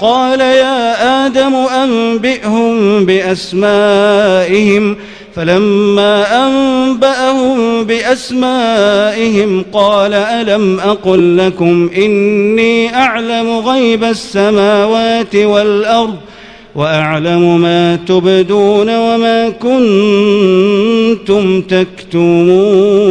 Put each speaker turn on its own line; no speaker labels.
قال يا آدم أنبئهم بأسمائهم فلما أنبأهم بأسمائهم قال ألم أقل لكم إني أعلم غيب السماوات والأرض وأعلم ما تبدون وما كنتم تكتمون.